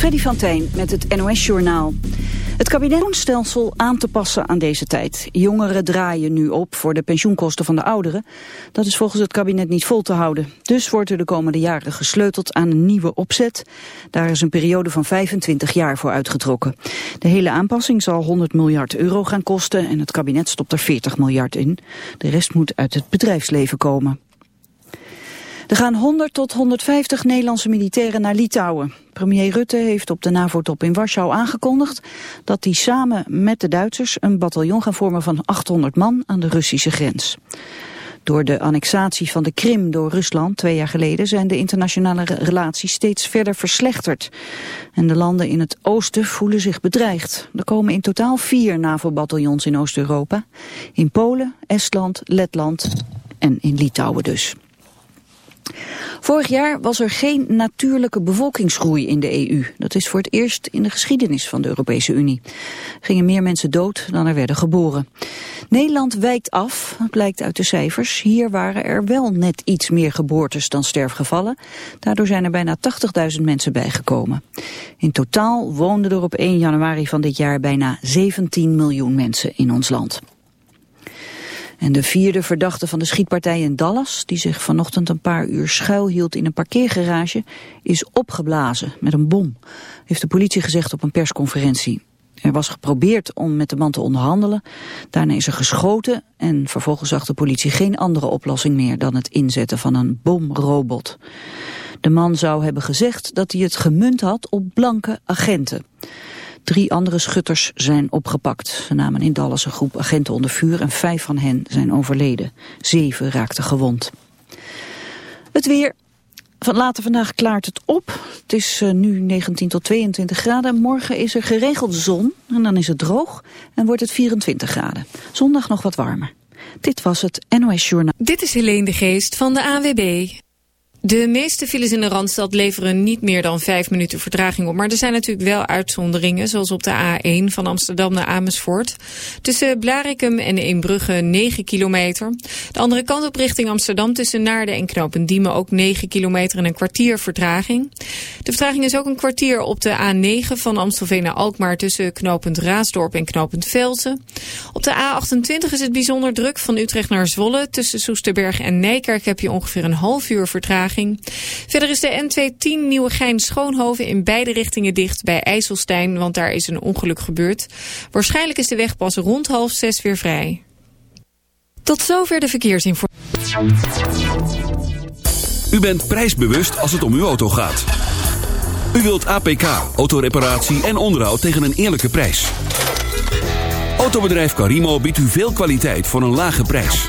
Freddy van Tijn met het NOS-journaal. Het kabinetstelsel aan te passen aan deze tijd. Jongeren draaien nu op voor de pensioenkosten van de ouderen. Dat is volgens het kabinet niet vol te houden. Dus wordt er de komende jaren gesleuteld aan een nieuwe opzet. Daar is een periode van 25 jaar voor uitgetrokken. De hele aanpassing zal 100 miljard euro gaan kosten... en het kabinet stopt er 40 miljard in. De rest moet uit het bedrijfsleven komen. Er gaan 100 tot 150 Nederlandse militairen naar Litouwen. Premier Rutte heeft op de NAVO-top in Warschau aangekondigd dat hij samen met de Duitsers een bataljon gaan vormen van 800 man aan de Russische grens. Door de annexatie van de Krim door Rusland twee jaar geleden zijn de internationale relaties steeds verder verslechterd. En de landen in het oosten voelen zich bedreigd. Er komen in totaal vier NAVO-bataljons in Oost-Europa. In Polen, Estland, Letland en in Litouwen dus. Vorig jaar was er geen natuurlijke bevolkingsgroei in de EU. Dat is voor het eerst in de geschiedenis van de Europese Unie. Er gingen meer mensen dood dan er werden geboren. Nederland wijkt af, dat blijkt uit de cijfers. Hier waren er wel net iets meer geboortes dan sterfgevallen. Daardoor zijn er bijna 80.000 mensen bijgekomen. In totaal woonden er op 1 januari van dit jaar bijna 17 miljoen mensen in ons land. En de vierde verdachte van de schietpartij in Dallas, die zich vanochtend een paar uur schuilhield in een parkeergarage, is opgeblazen met een bom, heeft de politie gezegd op een persconferentie. Er was geprobeerd om met de man te onderhandelen, daarna is er geschoten en vervolgens zag de politie geen andere oplossing meer dan het inzetten van een bomrobot. De man zou hebben gezegd dat hij het gemunt had op blanke agenten. Drie andere schutters zijn opgepakt. Ze namen in Dallas een groep agenten onder vuur en vijf van hen zijn overleden. Zeven raakten gewond. Het weer. Van later vandaag klaart het op. Het is uh, nu 19 tot 22 graden. Morgen is er geregeld zon en dan is het droog en wordt het 24 graden. Zondag nog wat warmer. Dit was het NOS Journaal. Dit is Helene de Geest van de AWB. De meeste files in de Randstad leveren niet meer dan vijf minuten vertraging op. Maar er zijn natuurlijk wel uitzonderingen, zoals op de A1 van Amsterdam naar Amersfoort. Tussen Blarikum en Eembrugge 9 kilometer. De andere kant op richting Amsterdam tussen Naarden en Knopendiemen ook 9 kilometer en een kwartier vertraging. De vertraging is ook een kwartier op de A9 van Amstelveen naar Alkmaar tussen Knopend Raasdorp en Knopend Velsen. Op de A28 is het bijzonder druk van Utrecht naar Zwolle. Tussen Soesterberg en Nijkerk heb je ongeveer een half uur vertraging. Verder is de N210 Nieuwegein-Schoonhoven in beide richtingen dicht bij IJsselstein, want daar is een ongeluk gebeurd. Waarschijnlijk is de weg pas rond half zes weer vrij. Tot zover de verkeersinformatie. U bent prijsbewust als het om uw auto gaat. U wilt APK, autoreparatie en onderhoud tegen een eerlijke prijs. Autobedrijf Carimo biedt u veel kwaliteit voor een lage prijs.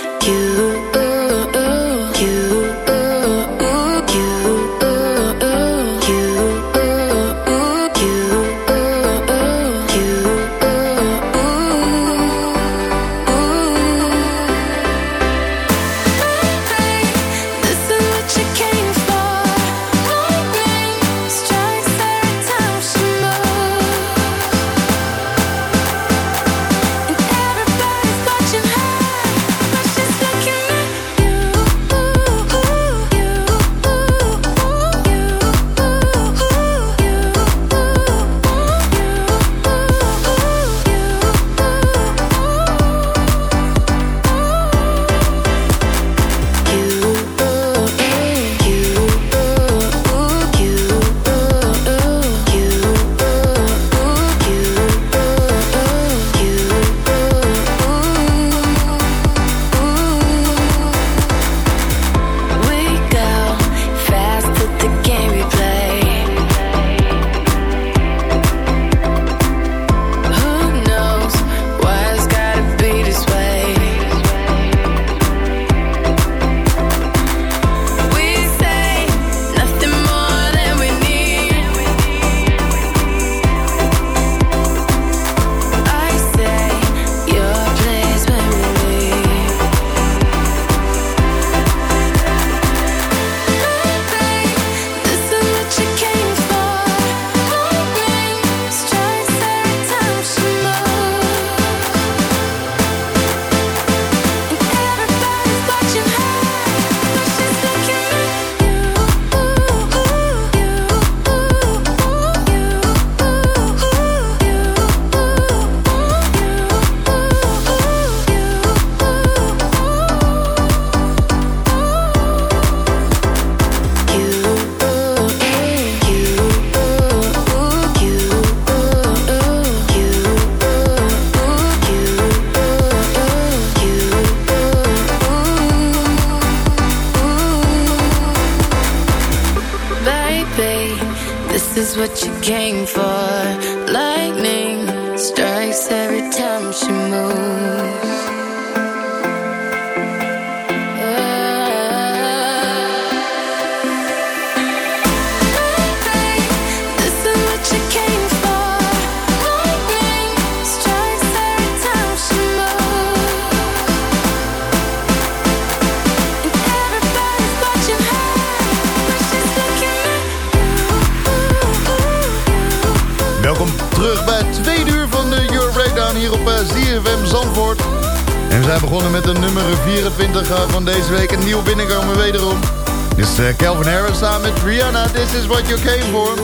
This is what you came for.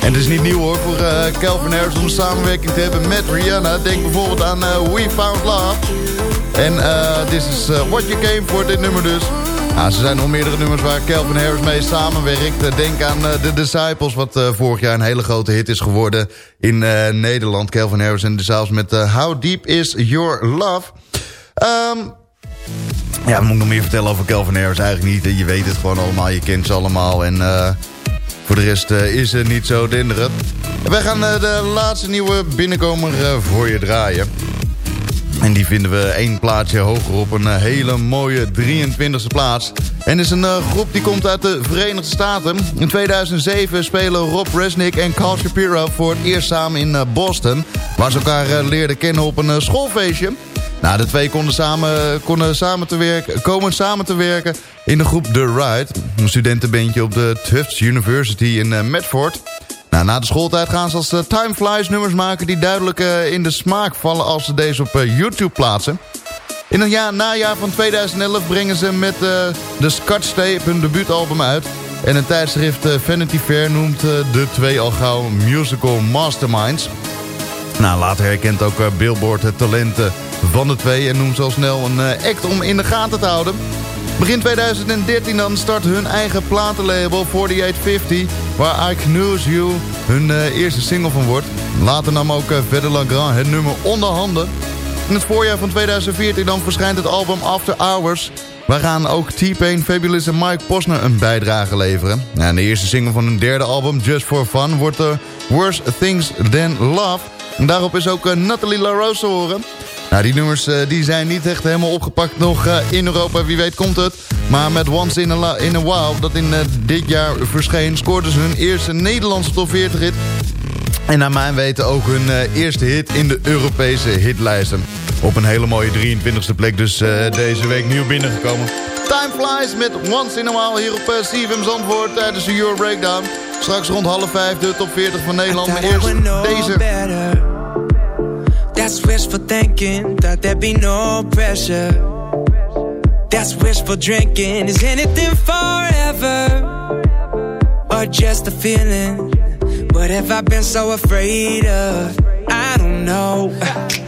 En het is niet nieuw hoor voor eh, Calvin Harris om samenwerking te hebben met Rihanna. Denk bijvoorbeeld aan eh, We Found Love. En eh, This is what you came for, dit nummer dus. Nou, er zijn nog meerdere nummers waar Calvin Harris mee samenwerkt. Denk aan The Disciples, wat vorig jaar een hele grote hit is geworden in Nederland. Calvin Harris en zelfs met eh, How Deep Is Your Love. Ehm ja, moet ik nog meer vertellen over Calvin Harris? Eigenlijk niet. Je weet het gewoon allemaal, je kent ze allemaal. En eh, voor de rest eh, is het niet zo dinderend. Wij gaan eh, de laatste nieuwe binnenkomer voor je draaien. En die vinden we één plaatsje hoger op. Een hele mooie 23e plaats. En is een groep die komt uit de Verenigde Staten. In 2007 spelen Rob Resnick en Carl Shapiro voor het eerst samen in Boston. Waar ze elkaar leerden kennen op een schoolfeestje. Nou, de twee konden samen, konden komen samen te werken in de groep The Ride. Een studentenbandje op de Tufts University in eh, Medford. Nou, na de schooltijd gaan ze als eh, Time Flies nummers maken... die duidelijk eh, in de smaak vallen als ze deze op YouTube plaatsen. In het jaar, najaar van 2011 brengen ze met de Scotch hun debuutalbum uit. En een tijdschrift Vanity Fair noemt de twee al gauw musical masterminds. Nou, later herkent ook eh, Billboard het talenten van de twee... en noemt al snel een eh, act om in de gaten te houden. Begin 2013 dan start hun eigen platenlabel 4850... waar I Knows You hun eh, eerste single van wordt. Later nam ook Verder Legrand het nummer onder handen. In het voorjaar van 2014 dan verschijnt het album After Hours... waar gaan ook T-Pain, Fabulous en Mike Posner een bijdrage leveren. En de eerste single van hun derde album, Just For Fun... wordt uh, Worse Things Than Love... En daarop is ook uh, Nathalie LaRose te horen. Nou, die nummers uh, die zijn niet echt helemaal opgepakt nog uh, in Europa. Wie weet komt het. Maar met Once in a, in a While, dat in dit jaar verscheen... scoorden ze hun eerste Nederlandse top 40 hit. En naar mijn weten ook hun eerste hit in de Europese hitlijsten. Op een hele mooie 23e plek. Dus deze week nieuw binnengekomen. Time Flies met Once in a While hier op uh, CFM Zandvoort tijdens de Euro Breakdown. Straks rond half vijf de top 40 van Nederland. Maar eerst deze. That's wishful thinking, thought there'd be no pressure. That's wishful drinking, is anything forever? Or just a feeling? What have I been so afraid of? I don't know.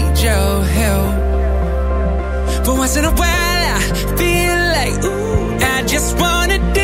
your help. But once in a while, I feel like, ooh, I just wanna dance.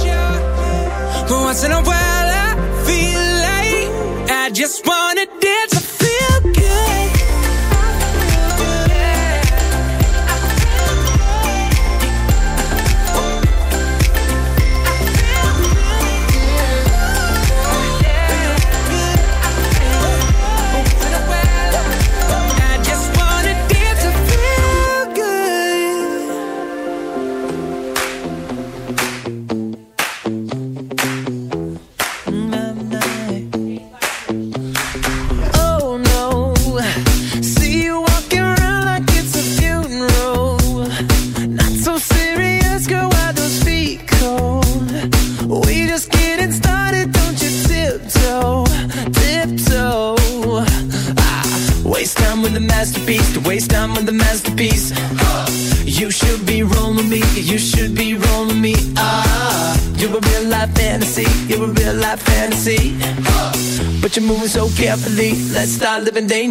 But once in a while I feel like I just want start living dangerous.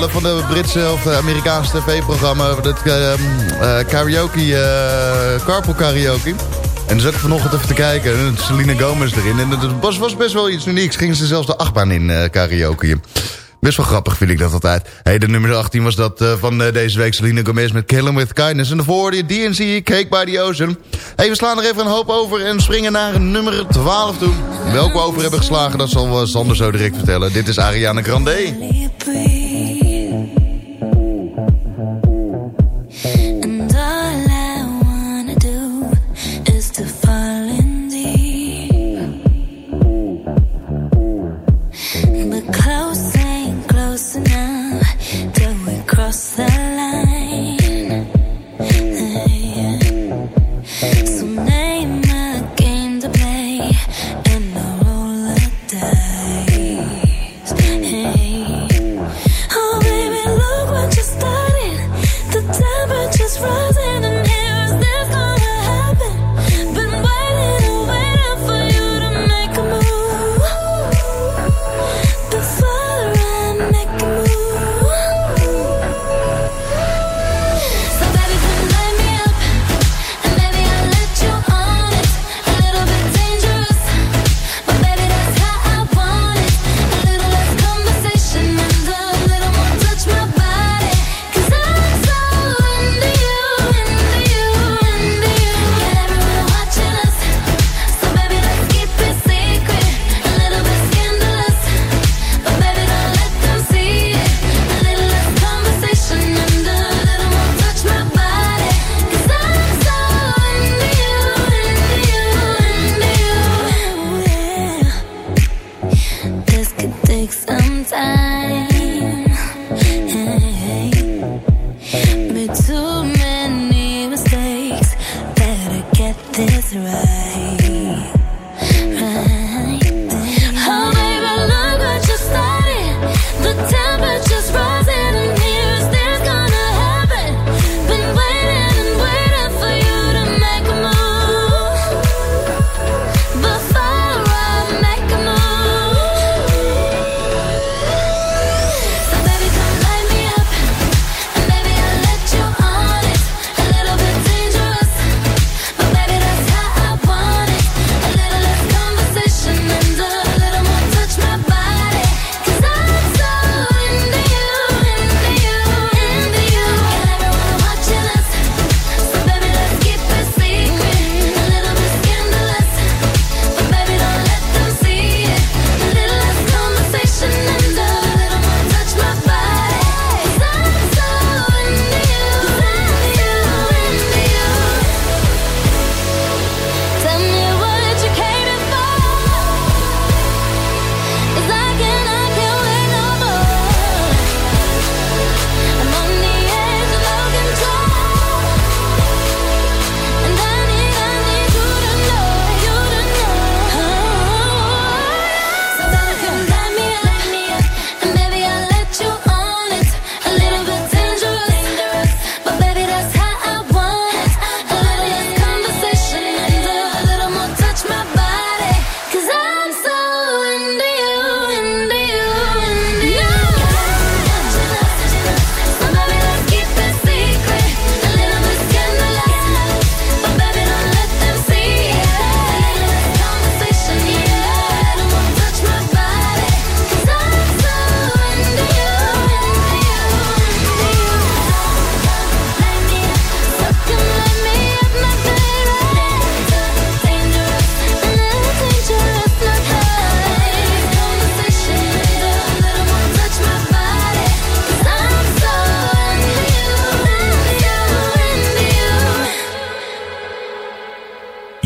van de Britse of Amerikaanse tv-programma. Dat ehm, eh, karaoke, eh, carpool karaoke. En dus ook vanochtend even te kijken. En Selena Gomez erin. En dat was, best wel iets unieks. Gingen ze zelfs de achtbaan in eh, karaoke. Best wel grappig vind ik dat altijd. Hey, de nummer 18 was dat van deze week. Selena Gomez met Kill him With Kindness. En daarvoor de DNC, Cake by the Ocean. Even we slaan er even een hoop over en springen naar nummer 12 toe. Welke we over hebben geslagen, dat zal Sander zo direct vertellen. Dit is Ariana Grande.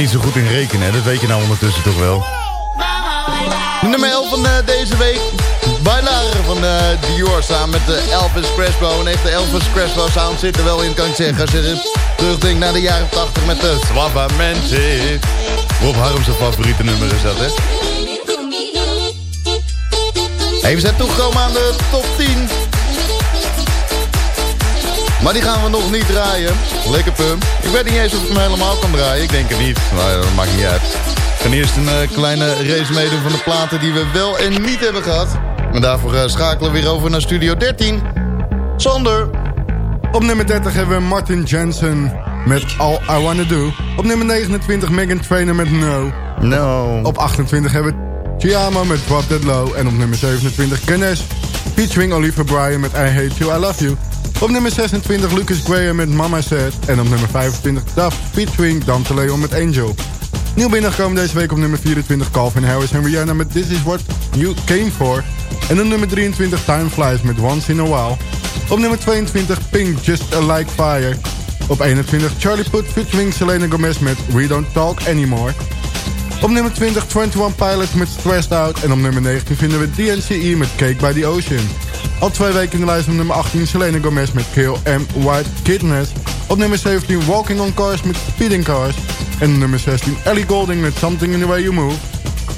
Niet zo goed in rekenen, dat weet je nou ondertussen toch wel. Nummer 11 van eh, deze week. Bailar van uh, Dior samen met de Elvis Crespo. En echt de Elvis Crespo sound zit er wel in, kan ik zeggen. Als je terugdenkt naar de jaren 80 met de Suavemente. Rob Harms favoriete nummer is dat, hè? We zijn toegekomen aan de top 10. Maar die gaan we nog niet draaien. Lekker pump. Ik weet niet eens of ik hem helemaal kan draaien. Ik denk het niet. Maar dat maakt niet uit. We gaan eerst een eh, kleine race meedoen van de platen die we wel en niet hebben gehad. En daarvoor eh, schakelen we weer over naar Studio 13. Sander. Op nummer 30 hebben we Martin Jensen met All I Wanna Do. Op nummer 29 Megan Trainor met No. No. Op 28 hebben we Chiama met Drop That Low. En op nummer 27 Ganesh featuring Oliver Bryan met I Hate You, I Love You. Op nummer 26 Lucas Graham met Mama Said. En op nummer 25 Duff featuring Dante Leon met Angel. Nieuw binnengekomen deze week op nummer 24 Calvin Harris en Rihanna met This Is What You Came For. En op nummer 23 Time Flies met Once In A While. Op nummer 22 Pink Just A Like Fire. Op 21 Charlie Puth featuring Selena Gomez met We Don't Talk Anymore. Op nummer 20 21 Pilots met Stressed Out. En op nummer 19 vinden we DNCE met Cake by the Ocean. Al twee weken in de lijst op nummer 18 Selena Gomez met Kill and White Kidness. Op nummer 17 Walking on Cars met Speeding Cars. En op nummer 16 Ellie Golding met Something in the Way You Move.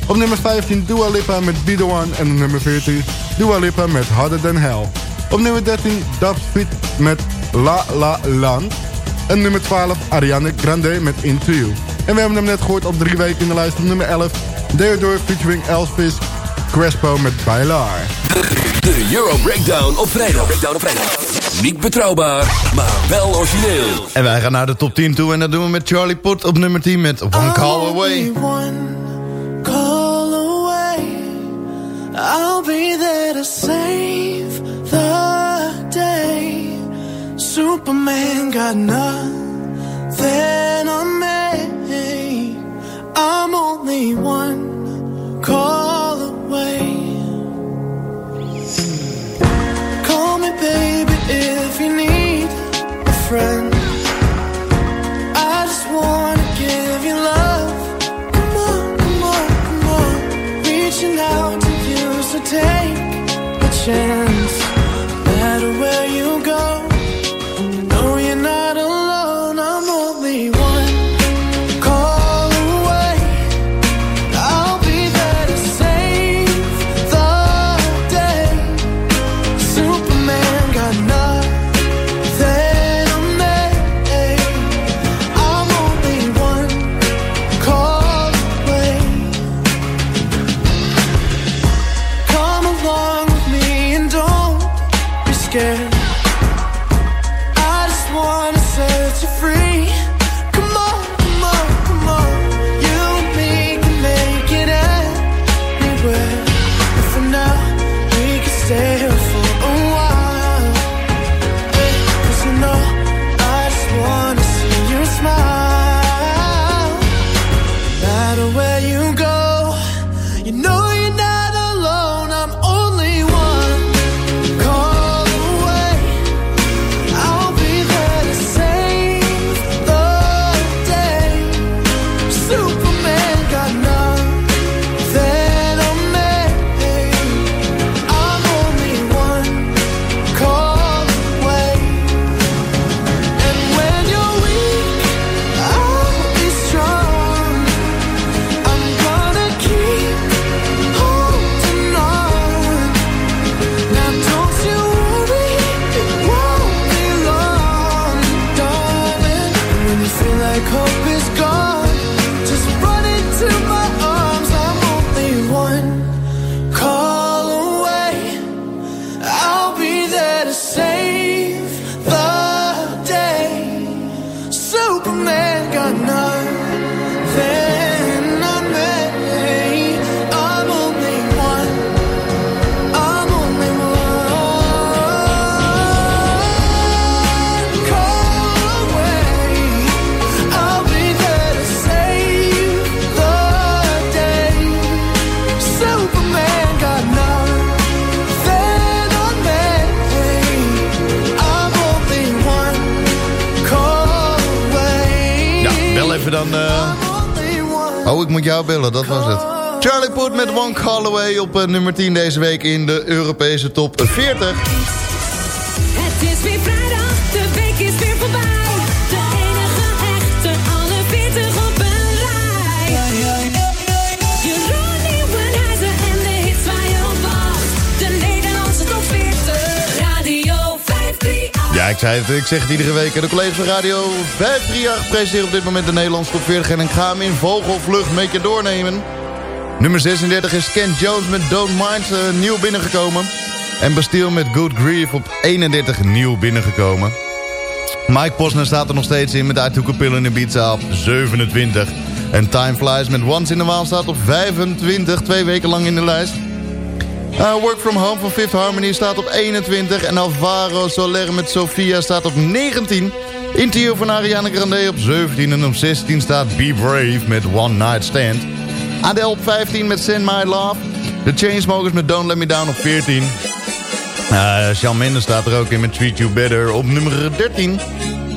Op nummer 15 Dua Lipa met Be The One. En op nummer 14 Dua Lipa met Harder Than Hell. Op nummer 13 Dubsfeet met La La Land. En nummer 12 Ariana Grande met Into You. En we hebben hem net gehoord op drie weken in de lijst op nummer 11. Theodore featuring Elvis Crespo met Bailar. De Euro Breakdown op vrijdag. Breakdown op vrijdag. Niet betrouwbaar, maar wel origineel. En wij gaan naar de top 10 toe en dat doen we met Charlie Puth op nummer 10 met One Call Away. call away. I'll be there to save the day. Superman got nothing on me. I'm only one call friend. Ik bellen, dat was het. Charlie Puth met One Call op uh, nummer 10 deze week in de Europese top 40. Ik zei ik zeg het iedere week. De collega's van Radio 538 presenteren op dit moment de Nederlandse top 40. En ik ga hem in vogelvlucht met je doornemen. Nummer 36 is Ken Jones met Don't Mind uh, nieuw binnengekomen. En Bastille met Good Grief op 31 nieuw binnengekomen. Mike Posner staat er nog steeds in met Pill in Ibiza op 27. En Time Flies met Once in a While staat op 25, twee weken lang in de lijst. Uh, Work From Home van Fifth Harmony staat op 21. En Alvaro Soler met Sofia staat op 19. Intio van Ariana Grande op 17. En op 16 staat Be Brave met One Night Stand. Adele op 15 met Send My Love. The Chainsmokers met Don't Let Me Down op 14. Uh, Shawn Mendes staat er ook in met Treat You Better op nummer 13.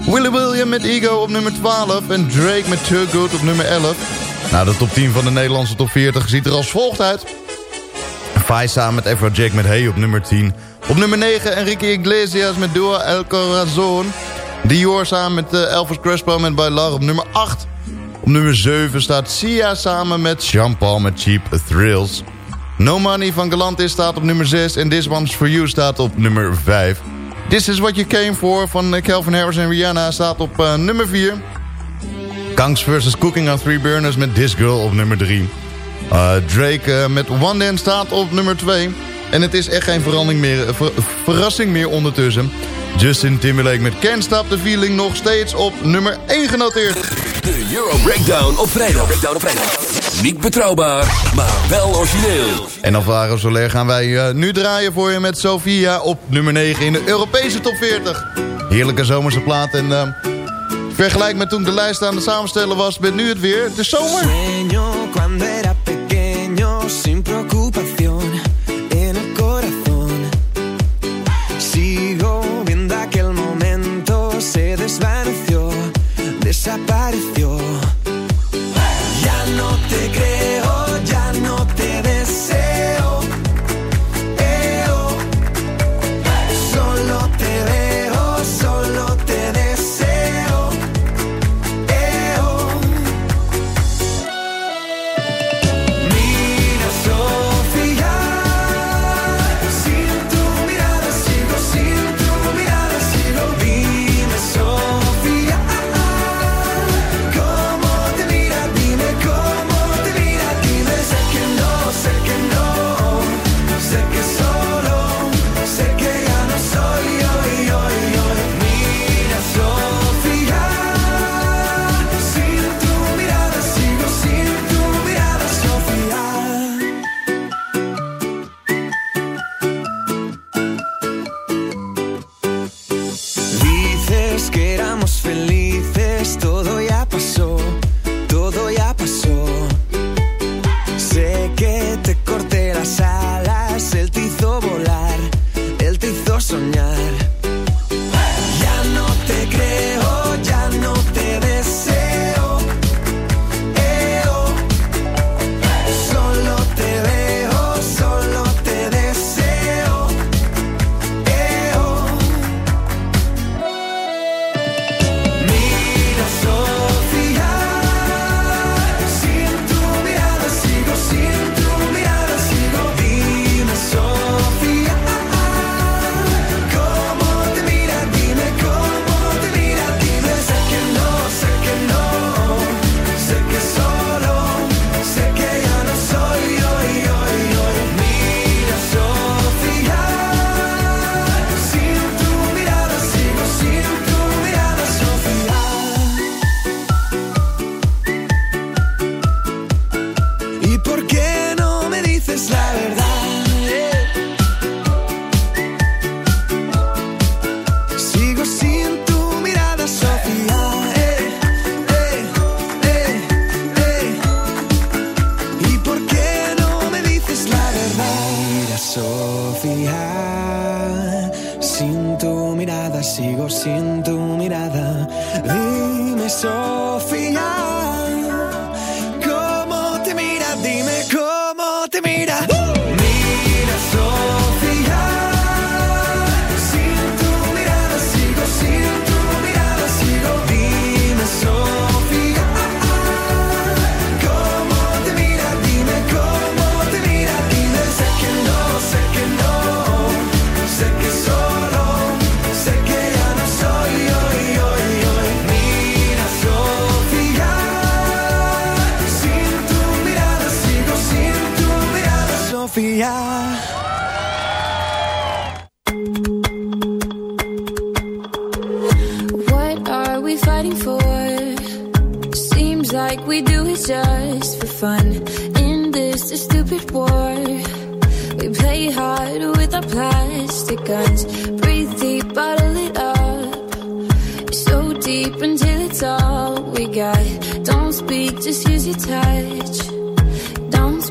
Willy William met Ego op nummer 12. En Drake met Too Good op nummer 11. Nou, de top 10 van de Nederlandse top 40 ziet er als volgt uit. Fai samen met Afrojack met Hey op nummer 10. Op nummer 9 Enrique Iglesias met Dua El Corazon. Dior samen met uh, Elvis Crespo met Bailar op nummer 8. Op nummer 7 staat Sia samen met Jean-Paul met Cheap Thrills. No Money van Galantis staat op nummer 6 en This One's For You staat op nummer 5. This Is What You Came For van Calvin Harris en Rihanna staat op uh, nummer 4. Kangs vs. Cooking on Three Burners met This Girl op nummer 3. Uh, Drake uh, met One Dance staat op nummer 2. En het is echt geen verandering meer, ver, verrassing meer ondertussen. Justin Timberlake met Can't Stop the Feeling nog steeds op nummer 1 genoteerd. De Euro Breakdown op vrijdag. Breakdown op vrijdag. Niet betrouwbaar, maar wel origineel. En Alvaro Soler gaan wij uh, nu draaien voor je met Sofia op nummer 9 in de Europese top 40. Heerlijke zomerse plaat en uh, vergelijk met toen de lijst aan het samenstellen was, bent nu het weer. Het is zomer.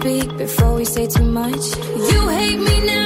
speak before we say too much. You hate me now.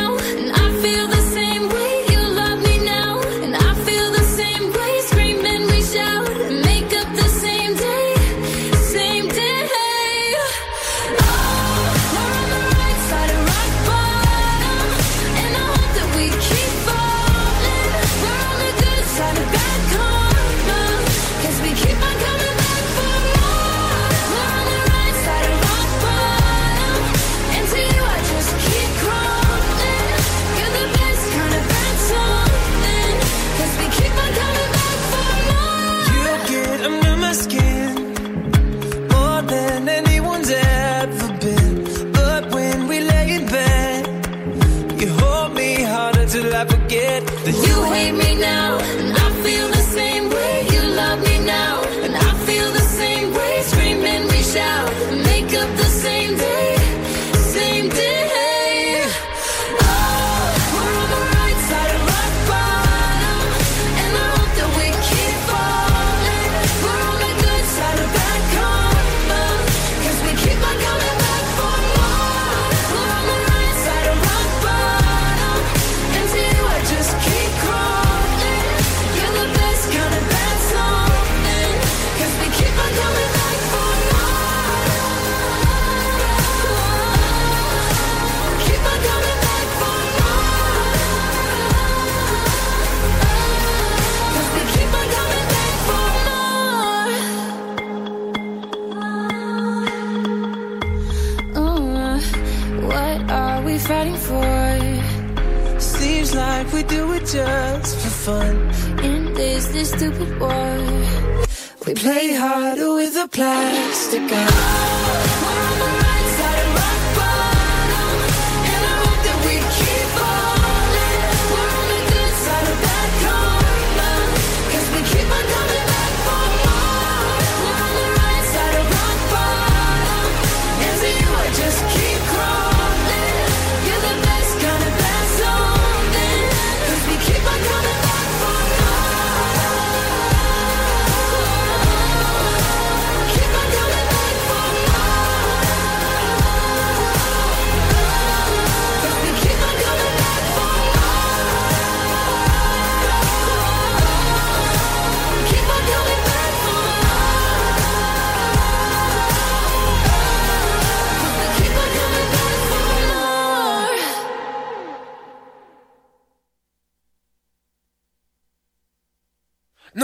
stupid war. We play harder with a plastic gun.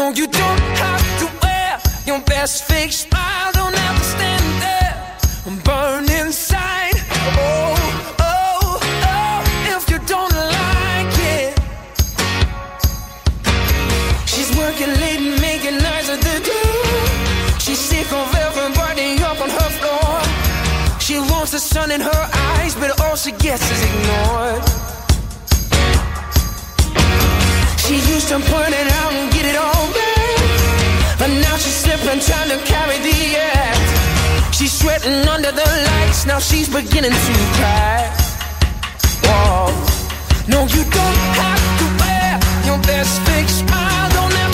No, you don't have to wear your best fake smile. Don't have to stand there and burn inside. Oh, oh, oh, if you don't like it. She's working late and making nights at the door. She's sick of everybody up on her floor. She wants the sun in her eyes, but all she gets is ignored. she used to put it out and get it all back. But now she's slipping, trying to carry the act. She's sweating under the lights, now she's beginning to cry. Whoa. No, you don't have to wear your best fake smile. Don't ever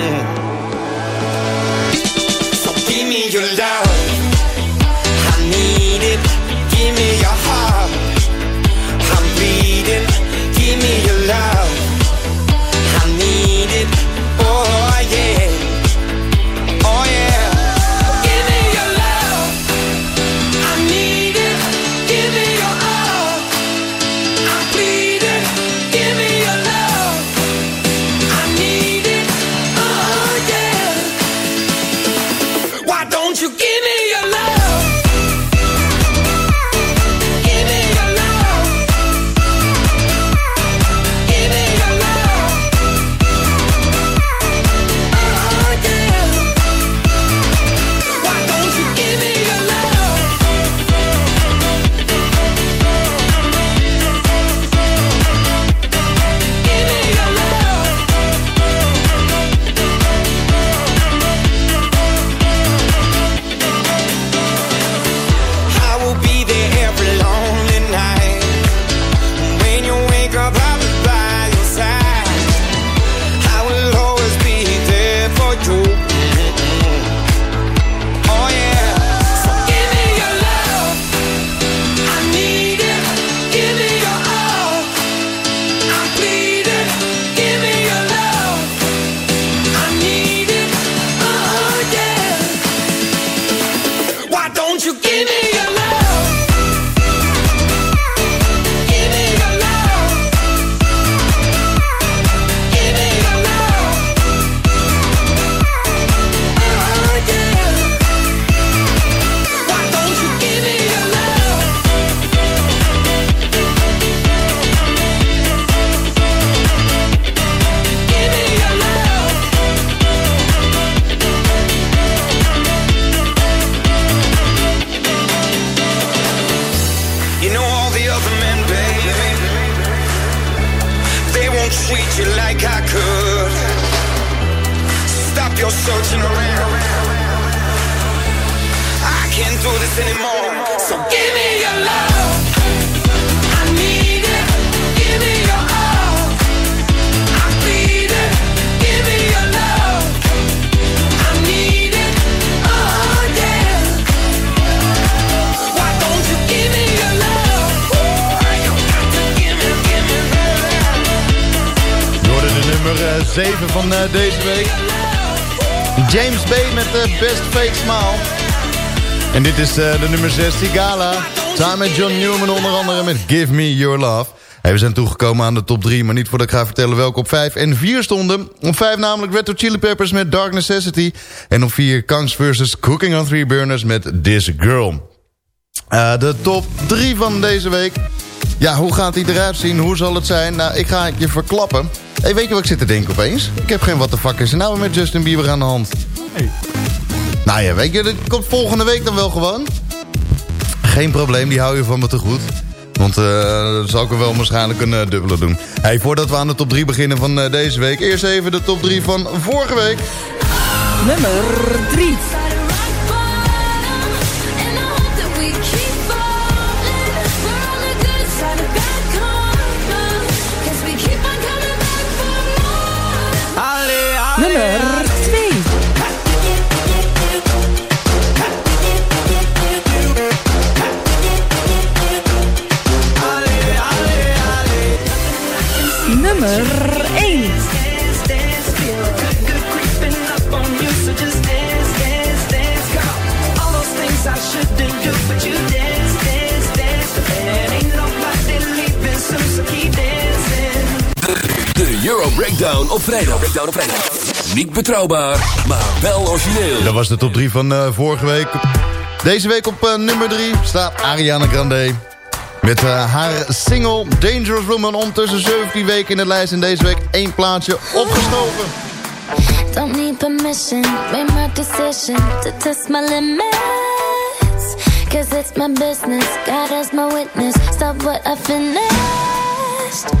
7 van eh, deze week. James Bay met de Best Fake Smile. En dit is eh, de nummer 6, Sigala. Samen met John Newman onder andere met Give Me Your Love. Hey, we zijn toegekomen aan de top 3, maar niet voordat ik ga vertellen welke op 5 en 4 stonden. Op 5 namelijk Red Hot Chili Peppers met Dark Necessity. En op 4 Kangs vs. Cooking on Three Burners met This Girl. De top 3 van deze week. Ja, hoe gaat die eruit zien? Hoe zal het zijn? Nou, ik ga je verklappen. Hey, weet je wat ik zit te denken opeens? Ik heb geen what the fuck is er nou met Justin Bieber aan de hand. Hey. Nou ja, weet je, dat komt volgende week dan wel gewoon. Geen probleem, die hou je van me te goed. Want uh, dat zal ik er wel waarschijnlijk een uh, dubbele doen. Hey, voordat we aan de top 3 beginnen van uh, deze week... eerst even de top 3 van vorige week. Nummer 3. Nummer 2. Nummer 1. De Euro Breakdown op vrijdag. Breakdown op vrijdag. Niet betrouwbaar, maar wel origineel. Dat was de top 3 van uh, vorige week. Deze week op uh, nummer 3 staat Ariana Grande. Met uh, haar single Dangerous Woman ondertussen 17 weken in de lijst. En deze week één plaatsje opgeschoven. Don't need permission, made my decision to test my limits. Cause it's my business, God as my witness. Stop what I finished.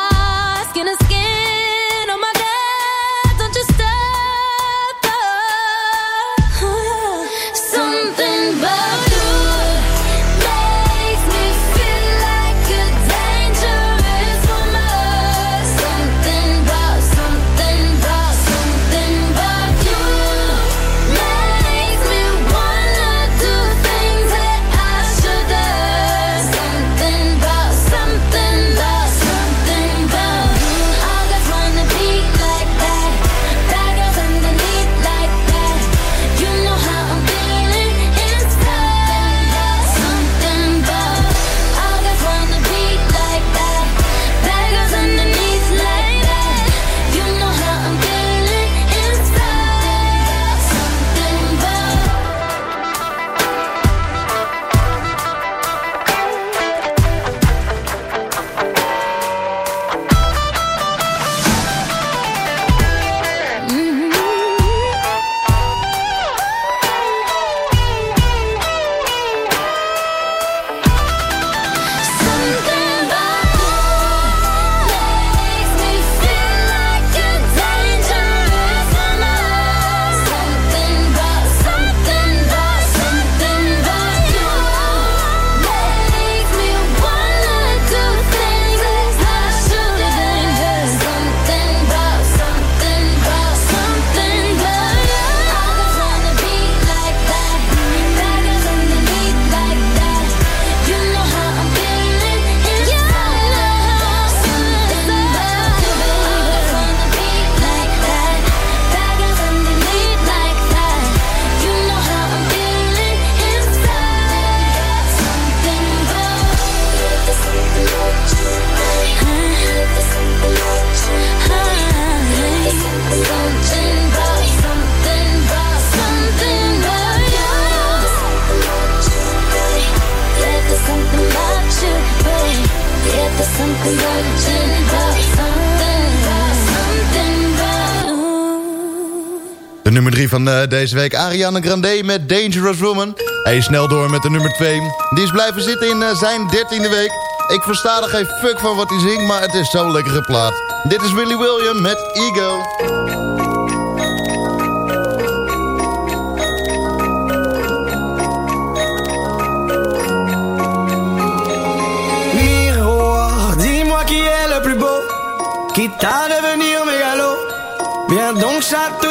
van eh, deze week, Ariana Grande met Dangerous Woman. Hij is snel door met de nummer 2. Die is blijven zitten in eh, zijn dertiende week. Ik versta er geen fuck van wat hij zingt, maar het is zo'n lekkere plaat. Dit is Willy William met Ego. Miroir, dis-moi qui est le plus beau, quitte mégalo. Viens donc chatouiller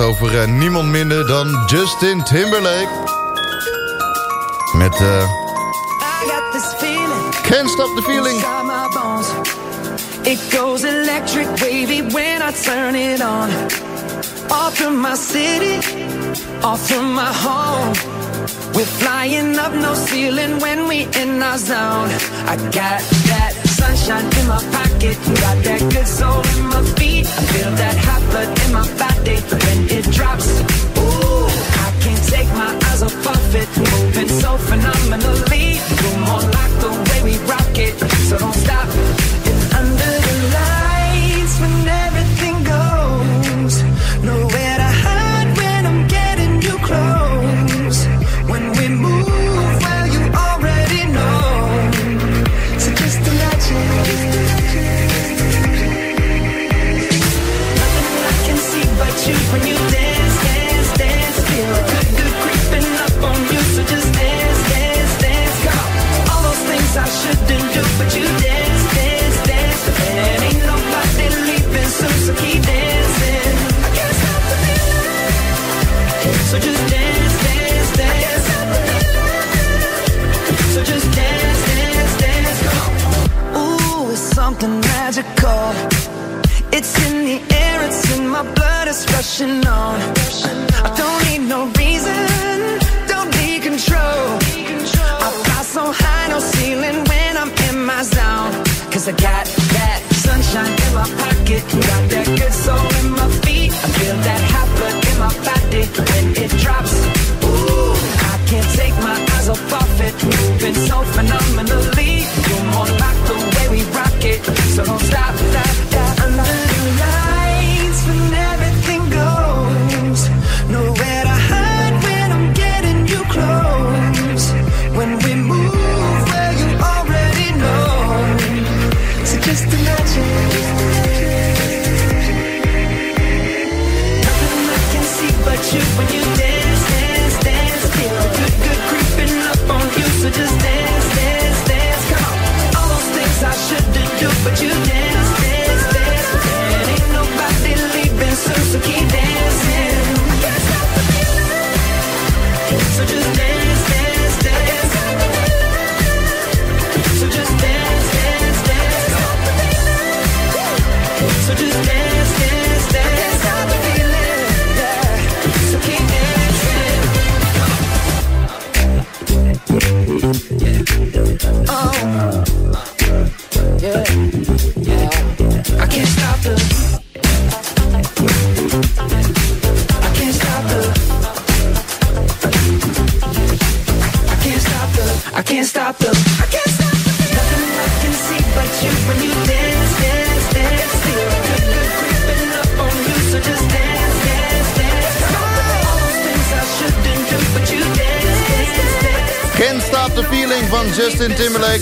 En dan heb ik het over eh, niemand minder dan Justin Timberlake. Met I got this feeling. Can't Stop the Feeling. inside my bones. It goes electric wavy when I turn it on. Off from my city, off from my home. We're flying up no ceiling when we in our zone. I got that sunshine in my pocket, got that good soul in my feet. I feel that hot blood in my body when it drops. Ooh, I can't take my eyes off of it, moving so phenomenally.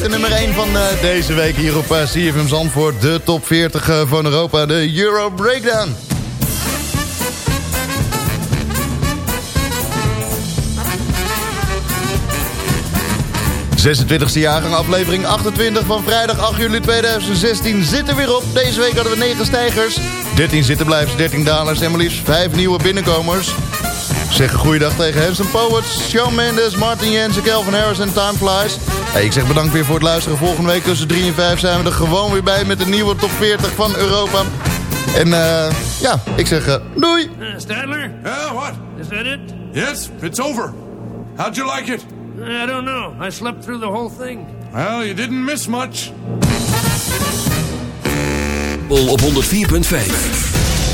Nummer 1 van eh, deze week hier op eh, CFM Zandvoort. De top 40 eh, van Europa, de Euro Breakdown. ...26e jaargang, aflevering 28 van vrijdag 8 juli 2016 zit er weer op. Deze week hadden we 9 stijgers, 13 zittenblijfs, 13 dalers en maar liefst 5 nieuwe binnenkomers. Zeg goeiedag tegen Hanson Poets, Shawn Mendes, Martin Jensen, Kelvin Harris en Time Flies. Hey, ik zeg bedankt weer voor het luisteren. Volgende week tussen 3 en 5 zijn we er gewoon weer bij met de nieuwe top 40 van Europa. En eh ja, ik zeg eh, doei! Uh, Stadler? Yeah, what? Is that it? Yes, it's over. How'd you like it? I don't know. I slept through the whole thing. Well, you didn't miss much. op 104.5.